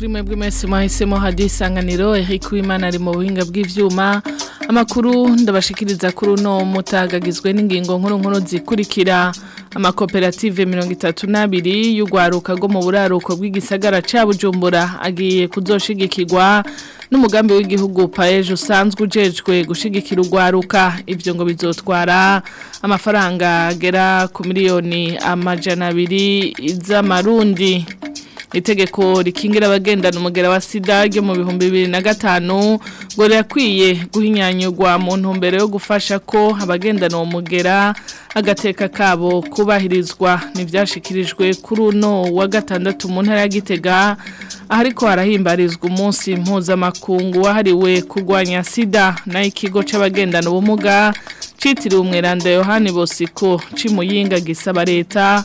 kuri mwebwe mwese mwahisemo hadiyo isanganiro Eric w'imana ari mu buhinga bw'ibyuma amakuru ndabashikiriza kuri no mutagagizwe n'ingingo nkuru nkuru zikurikira amakoperative mirongo itatu n'abiri y'urwaruka rwo mu buraruko bw'igisagara cya bujumbura agiye kuzoshigikirwa n'umugambi w'igihugu paejo usanzwe ujejwe gushigikira urwaruka ibyo ngo bizotwara amafaranga agera ku miliyoni amajana abiri z'amarundi itegeko rikingira abagendana umugera wa sida ryo mu bihumbi bibiri na gatanu ngo rirakwiye guhinyanyurwa mu ntumbero yo gufasha ko abagendana uwo mugera agateka kabo kubahirizwa ntibyashyikirijwe kuri uno wa gatandatu mu ntara ya gitega ariko harahimbarizwa umunsi mpuzamakungu wahariwe kurwanya sida nayo ikigo cy'abagendana ubumuga cyitiriwe umweranda yohani bosiko cimuyinga gisaba leta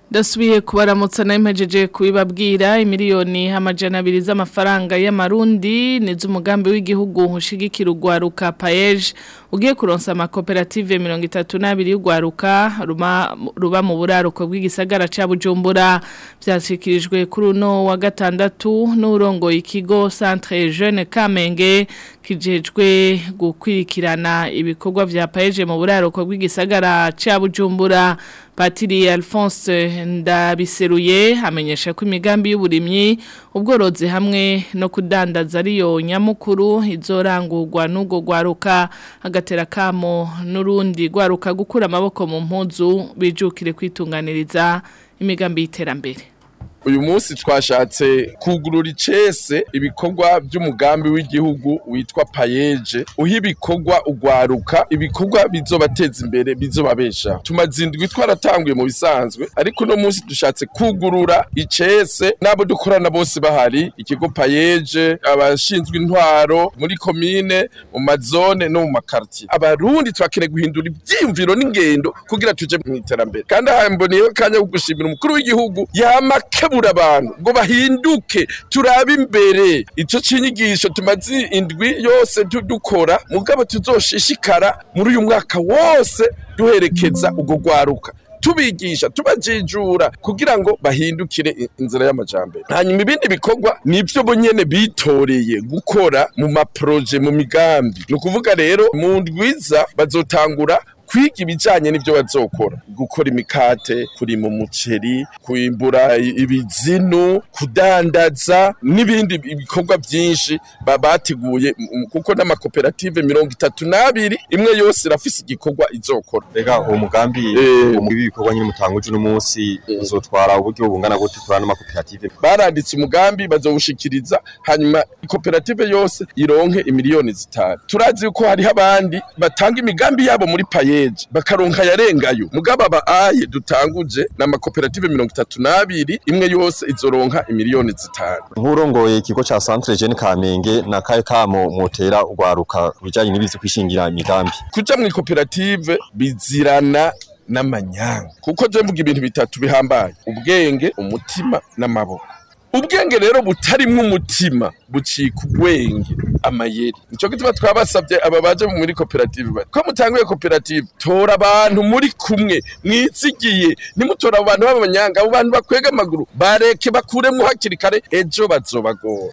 dasubiye kubaramutsa nawe mpejeje kubibabwira imiliyoni amajana abiri z'amafaranga y'amarundi ni z'umugambi w'igihugu ushigikira urwaruka payeje ugiye kuronsa amakoperative mirongo itatu n'abiri y'urwaruka ruba mu buraruko bw'igisagara cya bujumbura byashyikirijwe kuri uno wa gatandatu nurongo ikigo centre jeune kamenge kijejwe gukwirikirana ibikorwa bya paeje mu buraruko bw'igisagara cya bujumbura patiri alphonse ndabiseruye amenyesha ko imigambi y'uburimyi ubworozi hamwe no kudandaza ariyo nyamukuru izorangurwa n'ubwo rwaruka rugatera kamo n'urundi rwaruka gukura amaboko mu mpuzu bijukire kwitunganiriza imigambi y'iterambere uyu munsi twashatse kugurura icese ibikorwa by'umugambi w'igihugu witwa payeje uha ibikorwa ugwaruka ibikorwa bizobateza imbere bizobabesha tumaze indwi twaratanguye mu bisanzwe ariko uno munsi dushatse kugurura icese n'abo dukorana bose bahari ikigo payeje abashinzwe intwaro muri komine mu mazone no mu makartiye abarundi turakeneye guhindura ibyiyumviro n'ingendo kugira tuje mu iterambere kandi hamboniyeho kanya ko gushimira umukuru w'igihugu yamakebura gutegura abantu ngo bahinduke turabe imbere icyo kinyigisho tumaze indwi yose dukora mugabo tuzoshishikara muri uyu mwaka wose duherekeza ubwo rwaruka tubigisha tubajijura kugira ngo bahindukire inzira y'amajyambere hanyuma ibindi bikorwa nibyo bonyine bitoreye gukora mu maporoje mu migambi ni ukuvuga rero mu ndwiza bazotangura kwiga ibijyanye n'ibyo bazokora gukora imikate kurima umuceri kwimbura ibizinu kudandaza n'ibindi bikorwa byinshi bateguye kuko n'amakoperative mirongo itatu n'abiri imwe yose irafise igikorwa izokora reka eh. uwo mugambi w'ibikorwa nyine mutanga ujo n'umunsi eh. uzotwara uburyo bungana gute turana n'amakoperative baranditse umugambi bazawushikiriza hanyuma koperative yose ironke imiliyoni zitanu turazi ko hariho abandi batanga imigambi yabo muri paye menshi bakaronka yarengayo mugabo aba aye dutanguje ni amakoperative mirongo itatu n'abiri imwe yose izoronka imiliyoni zitanu nk'urongoye ikigo cya centre jeune kamenge na kaye kamo mutera ugwaruka bijanye n'ibizi kwishingira imigambi kuja mw'ikoperative bizirana n'amanyanga kuko je mvuga ibintu bitatu bihambaye ubwenge umutima n'amaboko ubwenge rero butarimwo umutima bucika ubwenge amayeri nicyo gituma twabasabye aba baje muri koperative bati ko mutanguye koperative tora abantu muri kumwe mwizigiye nimutora abantu b'abanyanga abo bantu bakwega amaguru bareke bakuremo hakiri kare ejo bazobagora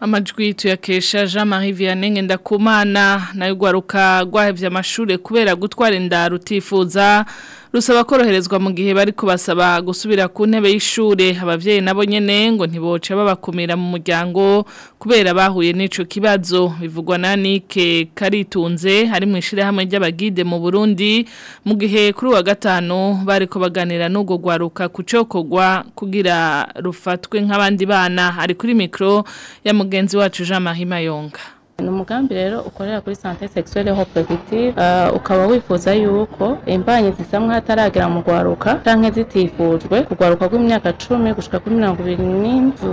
amajwi tuyakesha jean marie vianney ngendakumana nayo rwaruka rwahebye amashuri kubera gutwara inda rutifuza rusaba koroherezwa mu gihe bari kubasaba gusubira ku ntebe y'ishure abavyeyi nabo nyene ngo ntiboce babakumira mu muryango kubera bahuye n'ico kibazo bivugwa na Nike Karitunze hari mu ishire hamwe ry'abagide mu Burundi mu gihe kuri wa gatano bari ko baganira n'ugo gwaruka kucokogwa kugira rufatwe nk'abandi bana ari kuri mikro ya mugenzi wacu Jean Marie Mayonga ni umugambi rero ukorera kuri sante sexuelle reproductive uh, ukaba wifuza yuko imbanyi zisa nk'ahataragera mu rwaruka cyangwa zitifujwe kugwaruka rw'imyaka cumi gushika kuri mirongo ibiri n'inzu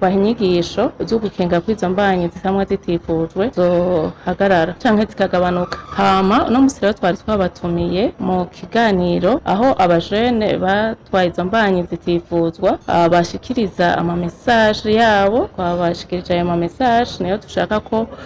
baha inyigisho zo gukinga izo mbanyi zisa zitifujwe zohagarara cyangwa zikagabanuka hama uno munsi rero twari twabatumiye mu kiganiro aho abajene batwaye izo mbanyi zitifuzwa uh, bashikiriza amamesaje yabo twabashikirije ayo mamesaje niyo dushaka ko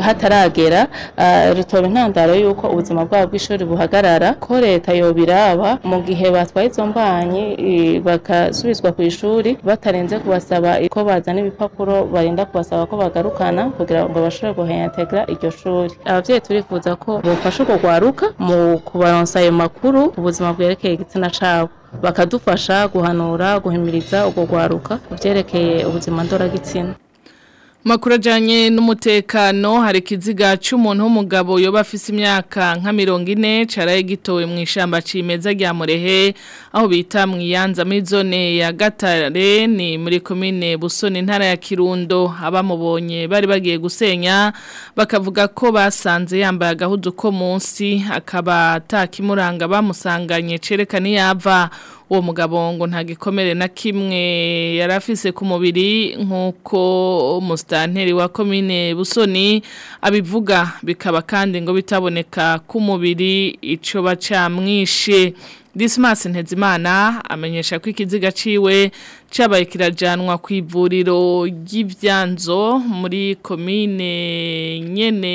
hataragera ah, rutoba intandaro y'uko ubuzima bwabo bw'ishuri buhagarara ko leta yobiraba mu gihe batwaye izo mbanyi bakasubizwa ku ishuri batarenze kubasaba ko bazana ibipapuro barinda kubasaba ko bagarukana kugira ngo bashobore guhenyategra iryo shuri ababyeyi turifuza ko bufasha uko rwaruka mu kubaronsa ayo makuru ku buzima bwerekeye igitsina cabo bakadufasha guhanura guhimiriza ubwo rwaruka ku byerekeye ubuzima ndoragitsina makuru ajyanye n'umutekano hari ikiziga cy'umuntu w'umugabo yoba afise imyaka nka mirongo ine cyaraye gitowe mu ishyamba cyimeza murehe aho bita mu iyanza ya gatare ni muri busoni intara ya kirundo abamubonye bari bagiye gusenya bakavuga ko basanze yambaye agahudu ko munsi akaba atakimuranga bamusanganye cerekana iyo ava uwo mugabo ngo nta gikomere na kimwe yarafise ku mubiri nk'uko umusitanteri wa komine busoni abivuga bikaba kandi ngo bitaboneka ku mubiri icyo bacamwishe disimasi ntezimana amenyesha ko ikiziga ciwe cyabaye kirajyanwa ku ivuriro ry'ibyanzo muri komine nyene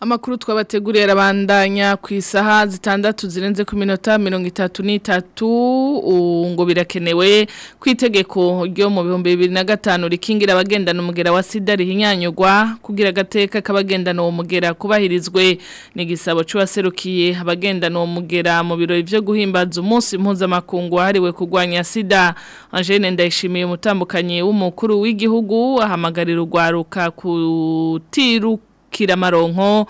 amakuru twabateguriye arabandanya ku isaha zitandatu zirenze ku minota mirongo itatu n'itatu ngo birakenewe ku itegeko ryo mu bihumbi bibiri na gatanu rikingira abagendana umugera wa sida rihinyanyurwa kugira agateka k'abagendana uwo mugera kubahirizwe ni igisabo cy'uwaserukiye abagendana uwo mugera mu birori byo guhimbaza umunsi mpuzamakungu wahariwe kurwanya sida angene ndayishimiye umutambukanyi w'umukuru w'igihugu ahamagarira urwaruka kutiruka kiramaronko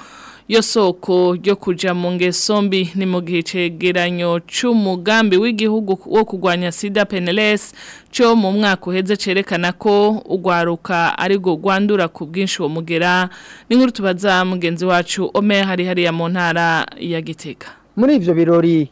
yo soko ryo kuja mu ngeso mbi ni mu gihe cegeranyo c'umugambi w'igihugu wo kurwanya sida peneles cyo mu mwaka uheze cerekana ko urwaruka ari rwo rwandura ku bwinshi uwo mugera ni tubaza mugenzi wacu ome hari hariya mu ntara ya gitega muri ivyo birori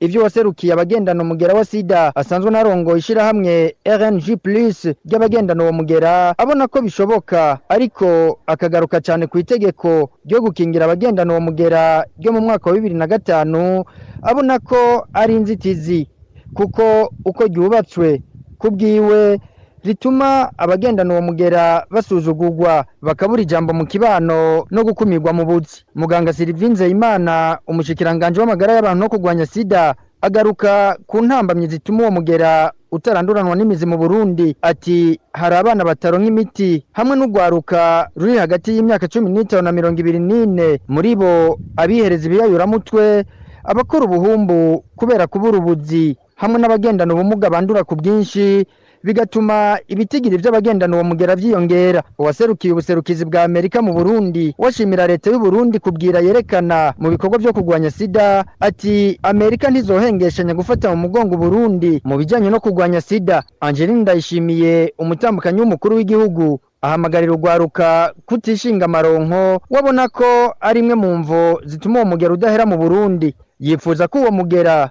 ibyo waserukiye abagendana umugera wa sida asanzwe narongoye ishirahamwe RNG Plus ry'abagendana uwo mugera abona ko bishoboka ariko akagaruka cyane ku itegeko ryo gukingira abagendana uwo mugera ryo mu mwaka wa bibiri na gatanu abona ko ari inzitizi kuko uko ryubatswe kubwiwe rituma abagendana uwo mugera basuzugurwa bakabura ijambo mu kibano no gukumirwa mu butsi muganga Sylvain Nzeyimana umushikiranganje w'amagara y'abantu no kurwanya sida agaruka ku ntambamyi zituma uwo mugera utaranduranwa n'imizi mu Burundi ati hari abana bataronka imiti hamwe n'ugwaruka ruri hagati y'imyaka cumi n'itanu na mirongo ibiri n'ine muri bo abihereza ibiyayuramutwe abakora ubuhumbu kubera kubura ubuzi hamwe n'abagendana ubumuga bandura ku bwinshi bigatuma ibitigiri by'abagendana uwo mugera byiyongera uwaserukiye ubuserukizi bwa Amerika mu Burundi washimira leta y'u Burundi kubwira yerekana mu bikorwa byo kurwanya sida ati Amerika ntizohengeshanya gufata mu mugongo Burundi mu bijyanye no kurwanya sida Angeline Ndayishimiye umutambukanyi w'umukuru w'igihugu ahamagarira urwaruka kutishinga amaronko wabona ko ari imwe mu mvo zituma uwo mugera udahera mu Burundi yifuza ko uwo mugera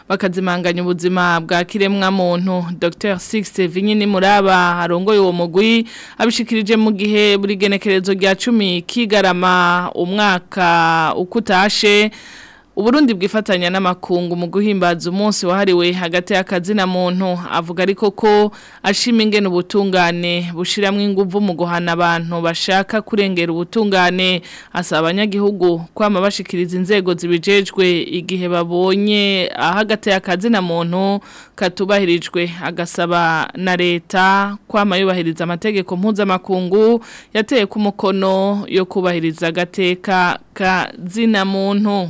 bakazimanganya ubuzima bwa kiremwa muntu Dr Sixte Vinyini Muraba harongoye uwo mugwi abishikirije mu gihe buri genekerezo rya 10 kigarama umwaka ukutashe uburundi bwifatanya n'amakungu mu guhimbaza umunsi wahariwe hagati y'akazi na muntu avuga ariko ko ashima ingene ubutungane bushiramwe inguvu mu guhana abantu bashaka kurengera ubutungane asaba abanyagihugu kwama bashikiriza inzego zibijejwe igihe babonye ahagati y'akazi na muntu katubahirijwe agasaba na leta kwama yubahiriza amategeko mpuzamakungu yateye ku mukono yo kubahiriza agateka kazina muntu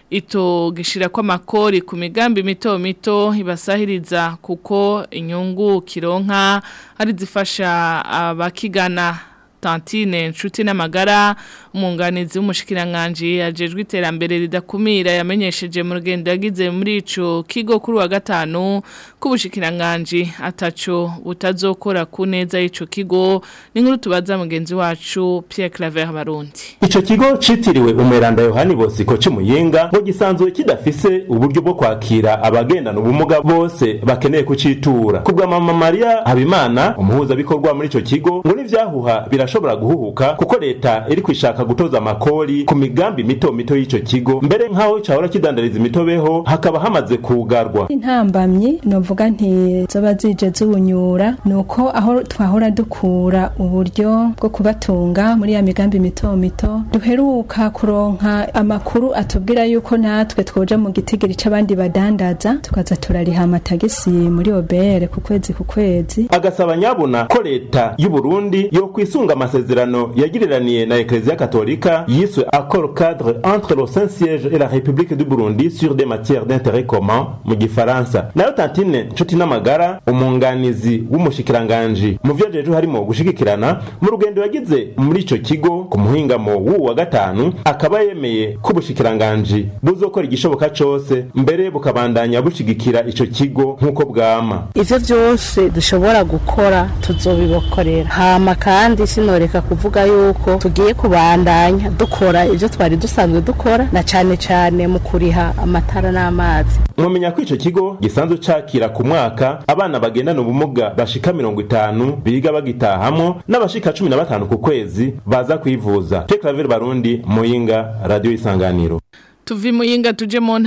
ito gishira kwa makori ku migambi mito mito ibasahiriza kuko inyungu kironka ari zifasha abakigana Constantine Nshuti n'amagara umunganizi w'umushikiranganji ajejwe iterambere ridakumira yamenyesheje mu rugendo yagize muri ico kigo kuri wa gatanu k'ubushikiranganje atacho butazokora ku neza y'ico kigo ni nkuru tubaza mugenzi wacu Pierre Claver Barundi Ico kigo citiriwe umeranda Yohani Bosiko c'umuyinga ngo gisanzwe kidafise uburyo bwo kwakira abagendana ubumuga bose bakeneye kucitura kubwa mama Maria Habimana umuhuza bikorwa muri ico kigo ngo nivyahuha birashoboka ashobora guhuhuka kuko leta iri kwishaka gutoza amakori ku migambi mito mito y'icyo kigo mbere nk'aho cyahora kidandariza imitobeho hakaba hamaze kugarwa intambamyi novuga nti zoba zije zubunyura nuko aho twahora dukura uburyo bwo kubatunga muri ya migambi mito mito duheruka kuronka amakuru atubwira yuko natwe twoja mu gitigiri cy’abandi badandaza tukaza turariha amatagisi muri obere ku kwezi ku kwezi agasaba nyabona ko leta y'uburundi yo kwisunga amasezerano yagiriraniye na ekleziya Katolika yiswe accord cadre entre le Saint-Siège et la République du Burundi sur des matières d'intérêt commun mu gifaransa nayo Tantine Nshuti n'amagara umunganizi w'umushikiranganji mu vyajejwe harimo gushigikirana mu rugendo yagize muri ico kigo ku muhingamo wa gatanu akaba yemeye ko ubushikiranganji buzokora igishoboka cose mbere bukabandanya bushigikira ico kigo nk'uko bwama ivyo vyose dushobora gukora tuzobibokorera hama kandi biranoreka kuvuga yuko tugiye kubandanya dukora ibyo twari dusanzwe dukora na cyane cyane mu kuriha amatara n'amazi mwamenya ko icyo kigo gisanzwe cyakira ku mwaka abana bagendana ubumuga bashika mirongo itanu biga bagitahamo n'abashika cumi na batanu ku kwezi baza kwivuza tekraveri barundi muyinga radiyo isanganiro tuvi muyinga tuje mu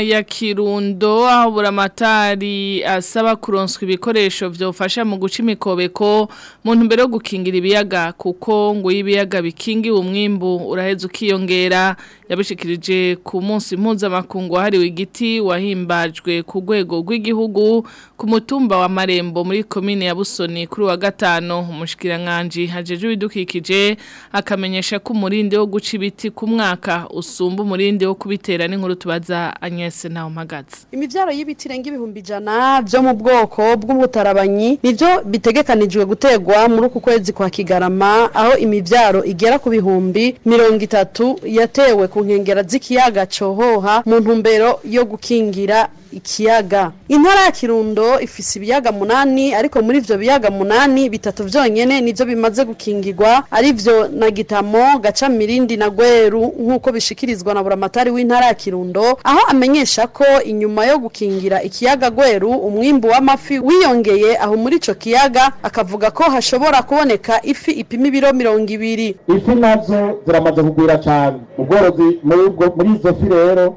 ya kirundo aho buramatari asaba kuronswa ibikoresho byofasha mu guca imikobeko mu ntumbero yo gukingira ibiyaga kuko ngo y'ibiyaga bikingiwe umwimbu uraheza ukiyongera yabishikirije ku munsi mpuzamakungu wahariwe igiti wahimbajwe ku rwego rw'igihugu ku mutumba wa marembo muri komine ya busoni kuri wa gatanu umushikiranganji hajeje ibidukikije akamenyesha ko umurindi wo guca ibiti ku mwaka usumba umurindi wo kubitera n'inkuru tubaza Agnes nawe mpagaze imibyaro y'ibiti irenga ibihumbi ijana byo mu bwoko bw’umutarabanyi nibyo bitegekanijwe gutegwa muri uku kwezi kwa Kigarama aho imibyaro igera ku bihumbi mirongo itatu yatewe ku nkengera z'ikiyaga cohoha mu ntumbero yo gukingira ikiyaga intara ya kirundo ifise ibiyaga munani ariko muri ivyo biyaga munani bitatu vyonyene nivyo bimaze gukingirwa arivyo na gitamo gaca mirindi na gweru nk'uko bishikirizwa na buramatari w'intara ya kirundo aho amenyesha ko inyuma yo gukingira ikiyaga gweru umwimbu w'amafi wiyongeye aho muri ico kiyaga akavuga ko hashobora kuboneka ifi ipima ibiro mirongo ibiri ifi nazo ziramaze kugwira cane ubworozi muri izo fi rero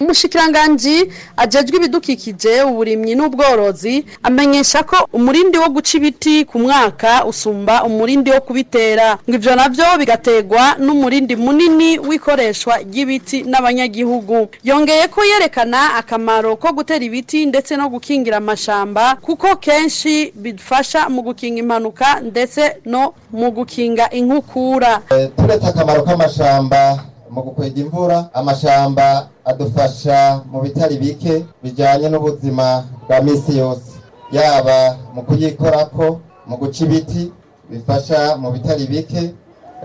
umushikiranganji ajejwe ibidukikije uburimyi n'ubworozi amenyesha ko umurindi wo guca ibiti ku mwaka usumba umurindi wo kubitera ngo ibyo nabyo bigategwa n'umurindi munini w'ikoreshwa ry'ibiti n'abanyagihugu yongeye ko yerekana akamaro ko gutera ibiti ndetse no gukingira amashamba kuko kenshi bifasha mu gukinga impanuka ndetse no mu gukinga inkukura eh, turetse akamaro amashyamba mu gukwega imvura amashyamba adufasha mu bitari bike bijyanye n'ubuzima bwa minsi yose yaba mu kuyikora ko mu guca ibiti bifasha mu bitari bike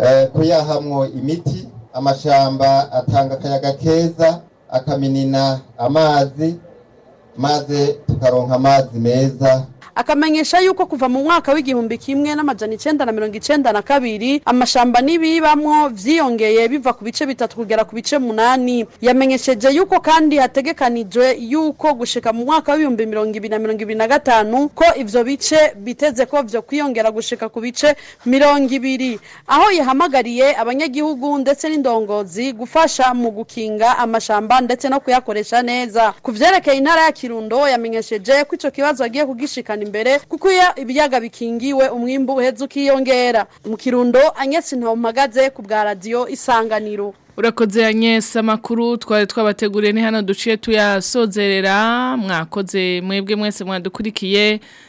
eh, kuyahamwo imiti amashyamba atanga akayaga keza akaminina amazi maze tukaronka amazi meza akamenyesha yuko kuva mu mwaka w'igihumbi kimwe n'amajana icyenda na mirongo icyenda na kabiri amashamba n'ibibamwo vyiyongeye biva ku bice bitatu kugera ku bice munani yamenyesheje yuko kandi hategekanijwe yuko gushika mu mwaka w'ibihumbi mirongo ibiri na mirongo ibiri na gatanu ko ibyo bice biteze ko byo kwiyongera gushika ku bice mirongo ibiri aho yahamagariye abanyagihugu ndetse n'indongozi gufasha mu gukinga amashamba ndetse no kuyakoresha neza ku vyerekeye intara ya kirundo yamenyesheje ko ico kibazo agiye kugishikana imbere kuko iyo ibiyaga bikingiwe umwimbu uheze ukiyongera mu kirundo anyesi ntamumpagaze ku bwa radiyo isanganiro urakoze anyesi amakuru twari twabateguriye ni hano duciye tuyasozerera mwakoze mwebwe mwese mwadukurikiye